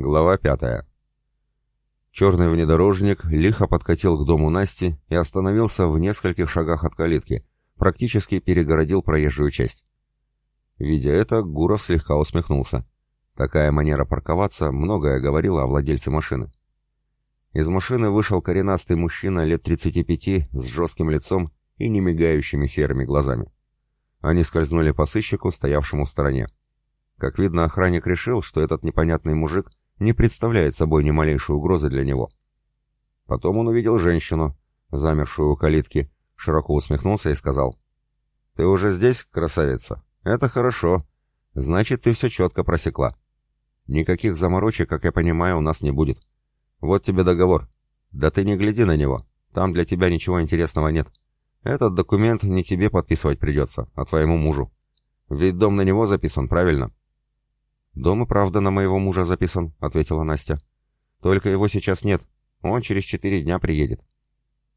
Глава пятая. Черный внедорожник лихо подкатил к дому Насти и остановился в нескольких шагах от калитки, практически перегородил проезжую часть. Видя это, Гуров слегка усмехнулся. Такая манера парковаться многое говорила о владельце машины. Из машины вышел коренастый мужчина лет 35 с жестким лицом и немигающими серыми глазами. Они скользнули по сыщику, стоявшему в стороне. Как видно, охранник решил, что этот непонятный мужик не представляет собой ни малейшей угрозы для него. Потом он увидел женщину, замершую у калитки, широко усмехнулся и сказал, «Ты уже здесь, красавица? Это хорошо. Значит, ты все четко просекла. Никаких заморочек, как я понимаю, у нас не будет. Вот тебе договор. Да ты не гляди на него. Там для тебя ничего интересного нет. Этот документ не тебе подписывать придется, а твоему мужу. Ведь дом на него записан, правильно?» «Дом и правда на моего мужа записан», — ответила Настя. «Только его сейчас нет. Он через четыре дня приедет».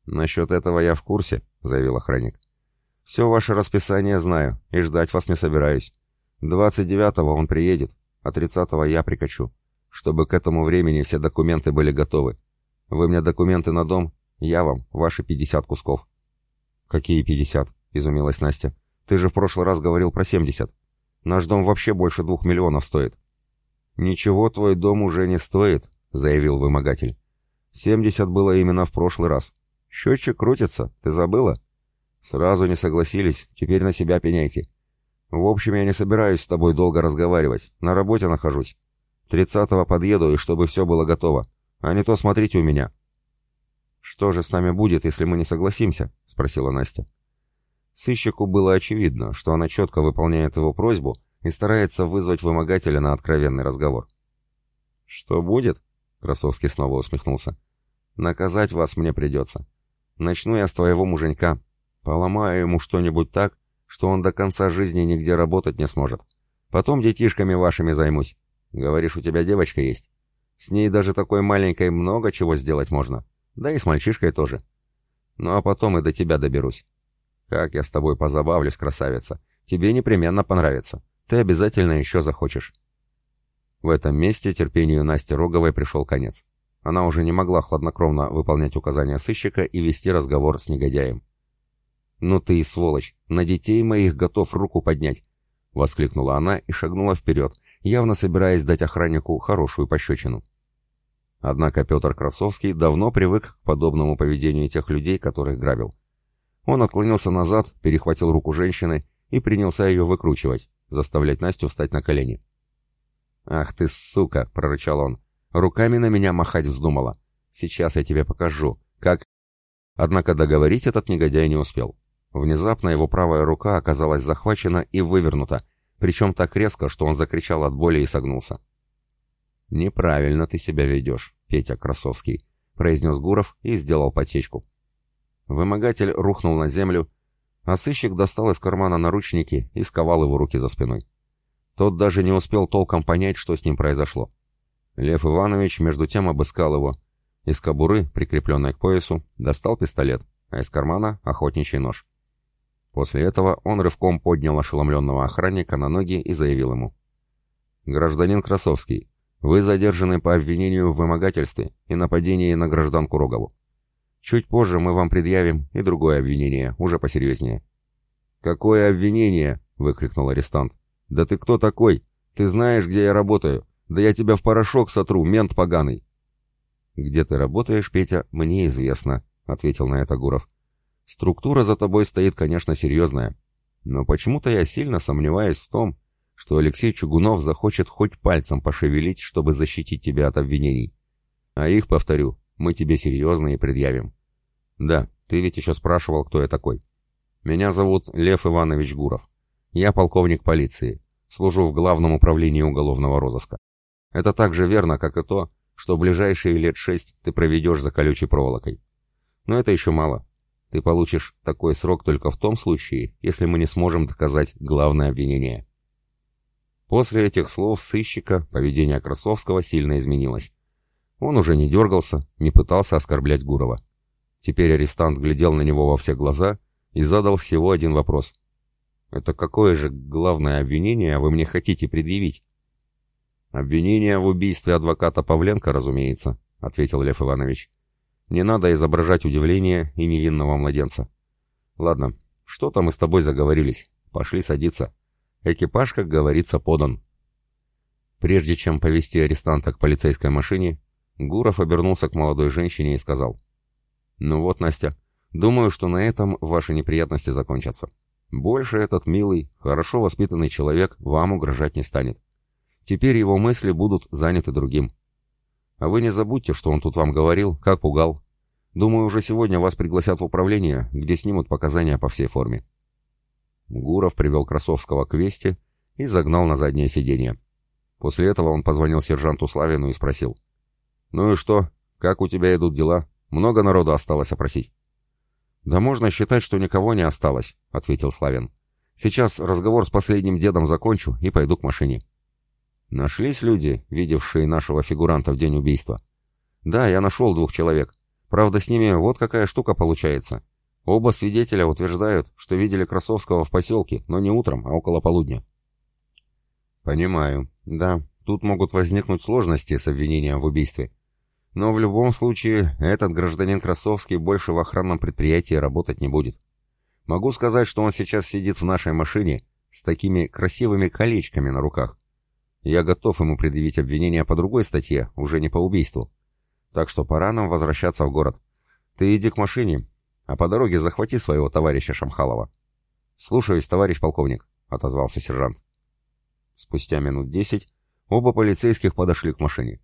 «Насчет этого я в курсе», — заявил охранник. «Все ваше расписание знаю, и ждать вас не собираюсь. Двадцать девятого он приедет, а тридцатого я прикачу, чтобы к этому времени все документы были готовы. Вы мне документы на дом, я вам ваши пятьдесят кусков». «Какие пятьдесят?» — изумилась Настя. «Ты же в прошлый раз говорил про семьдесят». Наш дом вообще больше двух миллионов стоит». «Ничего твой дом уже не стоит», — заявил вымогатель. «Семьдесят было именно в прошлый раз. Счетчик крутится, ты забыла?» «Сразу не согласились, теперь на себя пеняйте. В общем, я не собираюсь с тобой долго разговаривать, на работе нахожусь. Тридцатого подъеду, и чтобы все было готово. А не то смотрите у меня». «Что же с нами будет, если мы не согласимся?» — спросила Настя. Сыщику было очевидно, что она четко выполняет его просьбу и старается вызвать вымогателя на откровенный разговор. «Что будет?» — Красовский снова усмехнулся. «Наказать вас мне придется. Начну я с твоего муженька. Поломаю ему что-нибудь так, что он до конца жизни нигде работать не сможет. Потом детишками вашими займусь. Говоришь, у тебя девочка есть? С ней даже такой маленькой много чего сделать можно. Да и с мальчишкой тоже. Ну а потом и до тебя доберусь. «Как я с тобой позабавлюсь, красавица! Тебе непременно понравится. Ты обязательно еще захочешь». В этом месте терпению Насти Роговой пришел конец. Она уже не могла хладнокровно выполнять указания сыщика и вести разговор с негодяем. «Ну ты и сволочь! На детей моих готов руку поднять!» — воскликнула она и шагнула вперед, явно собираясь дать охраннику хорошую пощечину. Однако Петр Красовский давно привык к подобному поведению тех людей, которых грабил. Он отклонился назад, перехватил руку женщины и принялся ее выкручивать, заставлять Настю встать на колени. «Ах ты, сука!» — прорычал он. «Руками на меня махать вздумала. Сейчас я тебе покажу, как...» Однако договорить этот негодяй не успел. Внезапно его правая рука оказалась захвачена и вывернута, причем так резко, что он закричал от боли и согнулся. «Неправильно ты себя ведешь, Петя Красовский», — произнес Гуров и сделал подсечку. Вымогатель рухнул на землю, а сыщик достал из кармана наручники и сковал его руки за спиной. Тот даже не успел толком понять, что с ним произошло. Лев Иванович между тем обыскал его. Из кобуры, прикрепленной к поясу, достал пистолет, а из кармана — охотничий нож. После этого он рывком поднял ошеломленного охранника на ноги и заявил ему. «Гражданин Красовский, вы задержаны по обвинению в вымогательстве и нападении на гражданку Рогову. Чуть позже мы вам предъявим и другое обвинение, уже посерьезнее». «Какое обвинение?» — выкрикнул арестант. «Да ты кто такой? Ты знаешь, где я работаю? Да я тебя в порошок сотру, мент поганый!» «Где ты работаешь, Петя, мне известно», — ответил на это Гуров. «Структура за тобой стоит, конечно, серьезная. Но почему-то я сильно сомневаюсь в том, что Алексей Чугунов захочет хоть пальцем пошевелить, чтобы защитить тебя от обвинений. А их, повторю, мы тебе серьезно и предъявим. Да, ты ведь еще спрашивал, кто я такой. Меня зовут Лев Иванович Гуров. Я полковник полиции. Служу в Главном управлении уголовного розыска. Это так же верно, как и то, что ближайшие лет шесть ты проведешь за колючей проволокой. Но это еще мало. Ты получишь такой срок только в том случае, если мы не сможем доказать главное обвинение. После этих слов сыщика поведение Красовского сильно изменилось. Он уже не дергался, не пытался оскорблять Гурова. Теперь арестант глядел на него во все глаза и задал всего один вопрос. «Это какое же главное обвинение вы мне хотите предъявить?» «Обвинение в убийстве адвоката Павленко, разумеется», — ответил Лев Иванович. «Не надо изображать удивление и невинного младенца. Ладно, что-то мы с тобой заговорились. Пошли садиться. Экипаж, как говорится, подан». Прежде чем повести арестанта к полицейской машине, Гуров обернулся к молодой женщине и сказал. «Ну вот, Настя, думаю, что на этом ваши неприятности закончатся. Больше этот милый, хорошо воспитанный человек вам угрожать не станет. Теперь его мысли будут заняты другим. А вы не забудьте, что он тут вам говорил, как пугал. Думаю, уже сегодня вас пригласят в управление, где снимут показания по всей форме». Гуров привел Красовского к Весте и загнал на заднее сиденье. После этого он позвонил сержанту Славину и спросил. «Ну и что? Как у тебя идут дела? Много народу осталось опросить?» «Да можно считать, что никого не осталось», — ответил Славин. «Сейчас разговор с последним дедом закончу и пойду к машине». «Нашлись люди, видевшие нашего фигуранта в день убийства?» «Да, я нашел двух человек. Правда, с ними вот какая штука получается. Оба свидетеля утверждают, что видели Красовского в поселке, но не утром, а около полудня». «Понимаю. Да, тут могут возникнуть сложности с обвинением в убийстве. Но в любом случае, этот гражданин Красовский больше в охранном предприятии работать не будет. Могу сказать, что он сейчас сидит в нашей машине с такими красивыми колечками на руках. Я готов ему предъявить обвинение по другой статье, уже не по убийству. Так что пора нам возвращаться в город. Ты иди к машине, а по дороге захвати своего товарища Шамхалова. «Слушаюсь, товарищ полковник», — отозвался сержант. Спустя минут десять оба полицейских подошли к машине.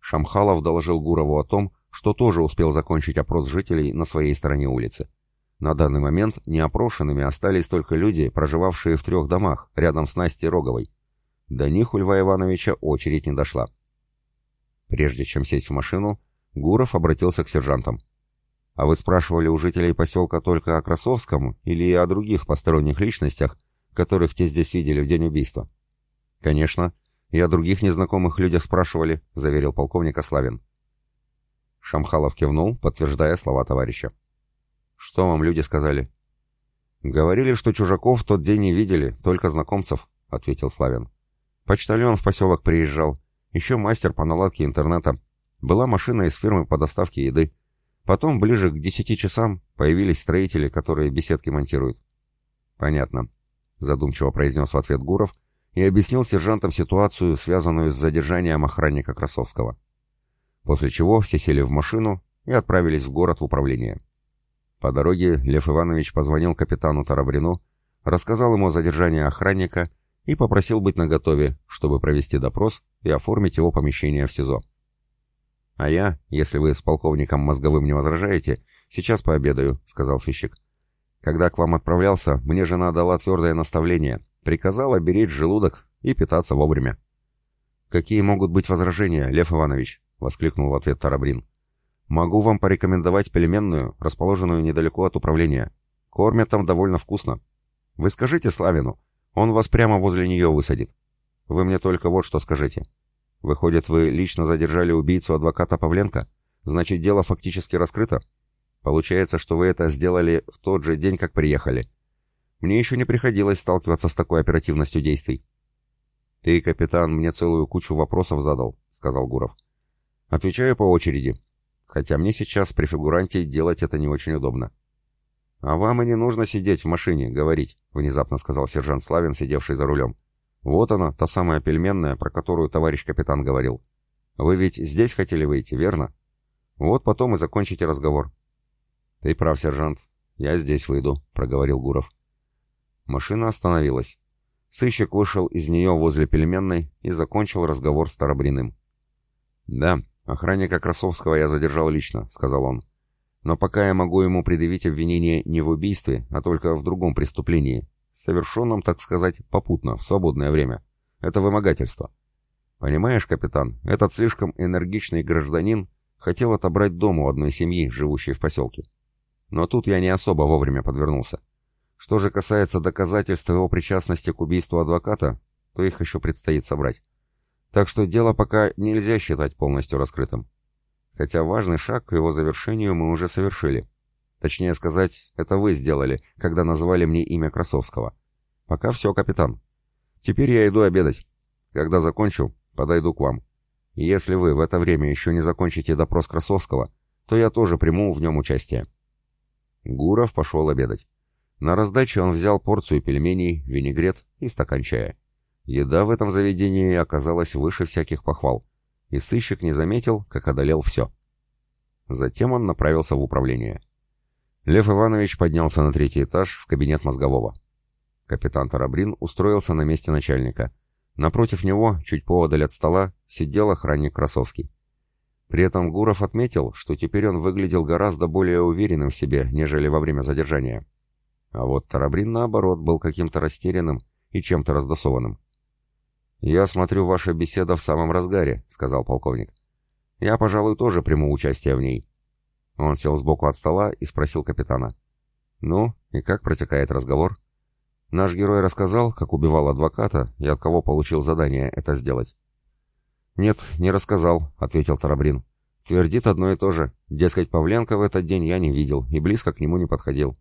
Шамхалов доложил Гурову о том, что тоже успел закончить опрос жителей на своей стороне улицы. На данный момент неопрошенными остались только люди, проживавшие в трех домах, рядом с Настей Роговой. До них у Льва Ивановича очередь не дошла. Прежде чем сесть в машину, Гуров обратился к сержантам. «А вы спрашивали у жителей поселка только о Красовском или о других посторонних личностях, которых те здесь видели в день убийства?» «Конечно. И о других незнакомых людях спрашивали», — заверил полковник Ославин. Шамхалов кивнул, подтверждая слова товарища. «Что вам люди сказали?» «Говорили, что чужаков тот день не видели, только знакомцев», — ответил Славин. «Почтальон в поселок приезжал, еще мастер по наладке интернета. Была машина из фирмы по доставке еды. Потом, ближе к десяти часам, появились строители, которые беседки монтируют». «Понятно», — задумчиво произнес в ответ Гуров, — и объяснил сержантам ситуацию, связанную с задержанием охранника Красовского. После чего все сели в машину и отправились в город в управление. По дороге Лев Иванович позвонил капитану Тарабрину, рассказал ему о задержании охранника и попросил быть наготове, чтобы провести допрос и оформить его помещение в СИЗО. «А я, если вы с полковником Мозговым не возражаете, сейчас пообедаю», — сказал сыщик. «Когда к вам отправлялся, мне жена дала твердое наставление Приказала беречь желудок и питаться вовремя. «Какие могут быть возражения, Лев Иванович?» — воскликнул в ответ Тарабрин. «Могу вам порекомендовать пельменную, расположенную недалеко от управления. Кормят там довольно вкусно. Вы скажите Славину, он вас прямо возле нее высадит. Вы мне только вот что скажите. Выходит, вы лично задержали убийцу адвоката Павленко? Значит, дело фактически раскрыто? Получается, что вы это сделали в тот же день, как приехали. Мне еще не приходилось сталкиваться с такой оперативностью действий. «Ты, капитан, мне целую кучу вопросов задал», — сказал Гуров. «Отвечаю по очереди, хотя мне сейчас при фигуранте делать это не очень удобно». «А вам и не нужно сидеть в машине, говорить», — внезапно сказал сержант Славин, сидевший за рулем. «Вот она, та самая пельменная, про которую товарищ капитан говорил. Вы ведь здесь хотели выйти, верно? Вот потом и закончите разговор». «Ты прав, сержант. Я здесь выйду», — проговорил Гуров. Машина остановилась. Сыщик вышел из нее возле пельменной и закончил разговор с Тарабриным. «Да, охранника Красовского я задержал лично», — сказал он. «Но пока я могу ему предъявить обвинение не в убийстве, а только в другом преступлении, совершенном, так сказать, попутно, в свободное время. Это вымогательство. Понимаешь, капитан, этот слишком энергичный гражданин хотел отобрать дом у одной семьи, живущей в поселке. Но тут я не особо вовремя подвернулся. Что же касается доказательств его причастности к убийству адвоката, то их еще предстоит собрать. Так что дело пока нельзя считать полностью раскрытым. Хотя важный шаг к его завершению мы уже совершили. Точнее сказать, это вы сделали, когда назвали мне имя Красовского. Пока все, капитан. Теперь я иду обедать. Когда закончу, подойду к вам. Если вы в это время еще не закончите допрос Красовского, то я тоже приму в нем участие». Гуров пошел обедать. На раздаче он взял порцию пельменей, винегрет и стакан чая. Еда в этом заведении оказалась выше всяких похвал, и сыщик не заметил, как одолел все. Затем он направился в управление. Лев Иванович поднялся на третий этаж в кабинет мозгового. Капитан Тарабрин устроился на месте начальника. Напротив него, чуть поодаль от стола, сидел охранник Красовский. При этом Гуров отметил, что теперь он выглядел гораздо более уверенным в себе, нежели во время задержания. А вот Тарабрин, наоборот, был каким-то растерянным и чем-то раздосованным. «Я смотрю, ваша беседа в самом разгаре», — сказал полковник. «Я, пожалуй, тоже приму участие в ней». Он сел сбоку от стола и спросил капитана. «Ну, и как протекает разговор?» Наш герой рассказал, как убивал адвоката и от кого получил задание это сделать. «Нет, не рассказал», — ответил Тарабрин. «Твердит одно и то же. Дескать, Павленко в этот день я не видел и близко к нему не подходил».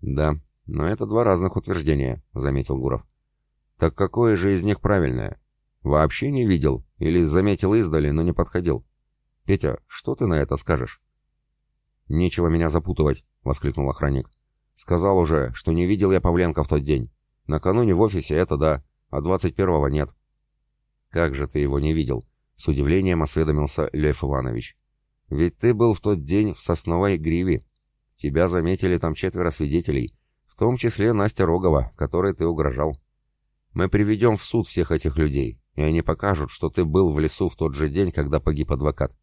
«Да, но это два разных утверждения», — заметил Гуров. «Так какое же из них правильное? Вообще не видел или заметил издали, но не подходил? Петя, что ты на это скажешь?» «Нечего меня запутывать», — воскликнул охранник. Сказал уже, что не видел я Павленко в тот день. Накануне в офисе это да, а 21-го нет. Как же ты его не видел? С удивлением осведомился Лев Иванович. Ведь ты был в тот день в Сосновой Гриве. Тебя заметили там четверо свидетелей, в том числе Настя Рогова, которой ты угрожал. Мы приведем в суд всех этих людей, и они покажут, что ты был в лесу в тот же день, когда погиб адвокат.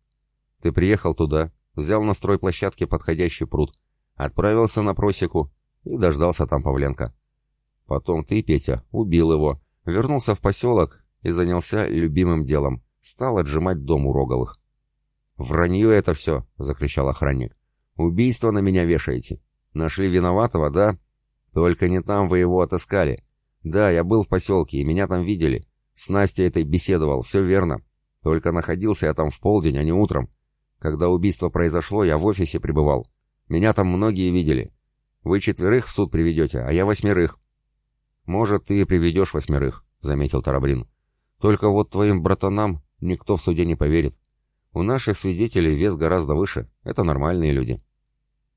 Ты приехал туда, взял на стройплощадке подходящий пруд, Отправился на просеку и дождался там Павленко. Потом ты, Петя, убил его, вернулся в поселок и занялся любимым делом. Стал отжимать дом у Роговых. «Вранье это все!» — закричал охранник. «Убийство на меня вешаете. Нашли виноватого, да? Только не там вы его отыскали. Да, я был в поселке, и меня там видели. С Настей этой беседовал, все верно. Только находился я там в полдень, а не утром. Когда убийство произошло, я в офисе пребывал. Меня там многие видели. Вы четверых в суд приведете, а я восьмерых». «Может, ты приведешь восьмерых», — заметил Тарабрин. «Только вот твоим братанам никто в суде не поверит. У наших свидетелей вес гораздо выше. Это нормальные люди».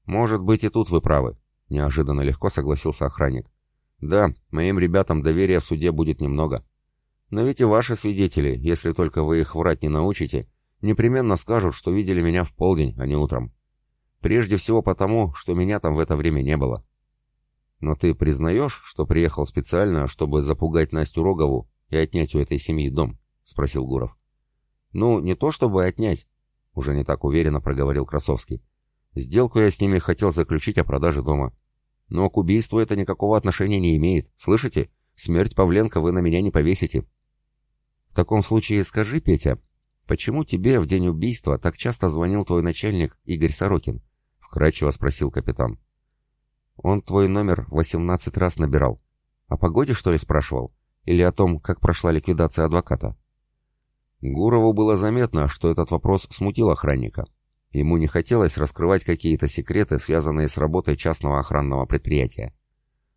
«Может быть, и тут вы правы», — неожиданно легко согласился охранник. «Да, моим ребятам доверия в суде будет немного. Но ведь и ваши свидетели, если только вы их врать не научите, непременно скажут, что видели меня в полдень, а не утром. Прежде всего потому, что меня там в это время не было. Но ты признаешь, что приехал специально, чтобы запугать Настю Рогову и отнять у этой семьи дом? Спросил Гуров. Ну, не то чтобы отнять, уже не так уверенно проговорил Красовский. Сделку я с ними хотел заключить о продаже дома. Но к убийству это никакого отношения не имеет. Слышите? Смерть Павленко вы на меня не повесите. В таком случае скажи, Петя, почему тебе в день убийства так часто звонил твой начальник Игорь Сорокин? вкрадчиво спросил капитан. Он твой номер восемнадцать раз набирал. О погоде, что ли, спрашивал? Или о том, как прошла ликвидация адвоката? Гурову было заметно, что этот вопрос смутил охранника. Ему не хотелось раскрывать какие-то секреты, связанные с работой частного охранного предприятия.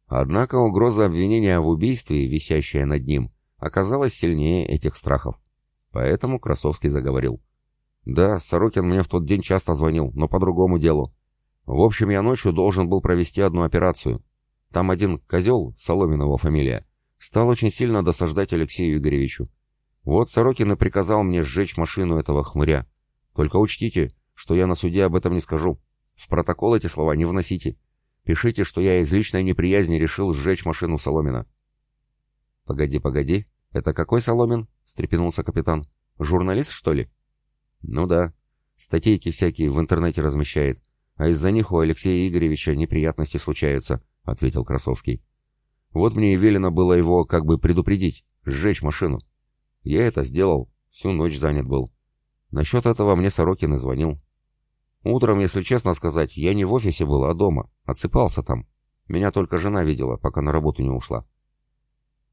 Однако угроза обвинения в убийстве, висящая над ним, оказалась сильнее этих страхов. Поэтому Красовский заговорил. «Да, Сорокин мне в тот день часто звонил, но по другому делу. В общем, я ночью должен был провести одну операцию. Там один козел, Соломин его фамилия, стал очень сильно досаждать Алексею Игоревичу. Вот Сорокин и приказал мне сжечь машину этого хмыря. Только учтите, что я на суде об этом не скажу. В протокол эти слова не вносите. Пишите, что я из личной неприязни решил сжечь машину Соломина. «Погоди, погоди. Это какой Соломин?» — встрепенулся капитан. «Журналист, что ли?» «Ну да. Статейки всякие в интернете размещает а из-за них у Алексея Игоревича неприятности случаются», — ответил Красовский. «Вот мне и велено было его как бы предупредить, сжечь машину. Я это сделал, всю ночь занят был. Насчет этого мне Сорокин и звонил. Утром, если честно сказать, я не в офисе был, а дома, отсыпался там. Меня только жена видела, пока на работу не ушла».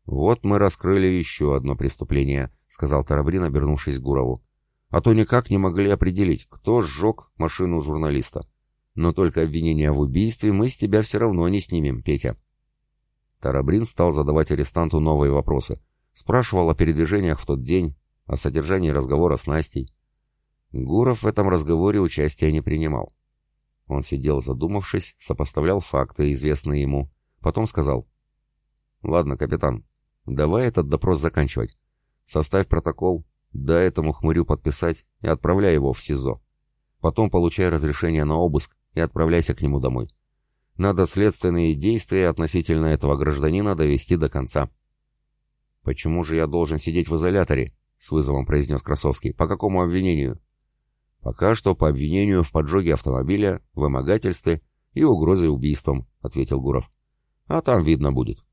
«Вот мы раскрыли еще одно преступление», — сказал Тарабрин, обернувшись к Гурову. «А то никак не могли определить, кто сжег машину журналиста. Но только обвинения в убийстве мы с тебя все равно не снимем, Петя. Тарабрин стал задавать арестанту новые вопросы. Спрашивал о передвижениях в тот день, О содержании разговора с Настей. Гуров в этом разговоре участия не принимал. Он сидел задумавшись, сопоставлял факты, известные ему. Потом сказал. «Ладно, капитан, давай этот допрос заканчивать. Составь протокол, дай этому хмырю подписать и отправляй его в СИЗО. Потом получай разрешение на обыск и отправляйся к нему домой. Надо следственные действия относительно этого гражданина довести до конца». «Почему же я должен сидеть в изоляторе?» — с вызовом произнес Красовский. «По какому обвинению?» «Пока что по обвинению в поджоге автомобиля, вымогательстве и угрозе убийством», — ответил Гуров. «А там видно будет».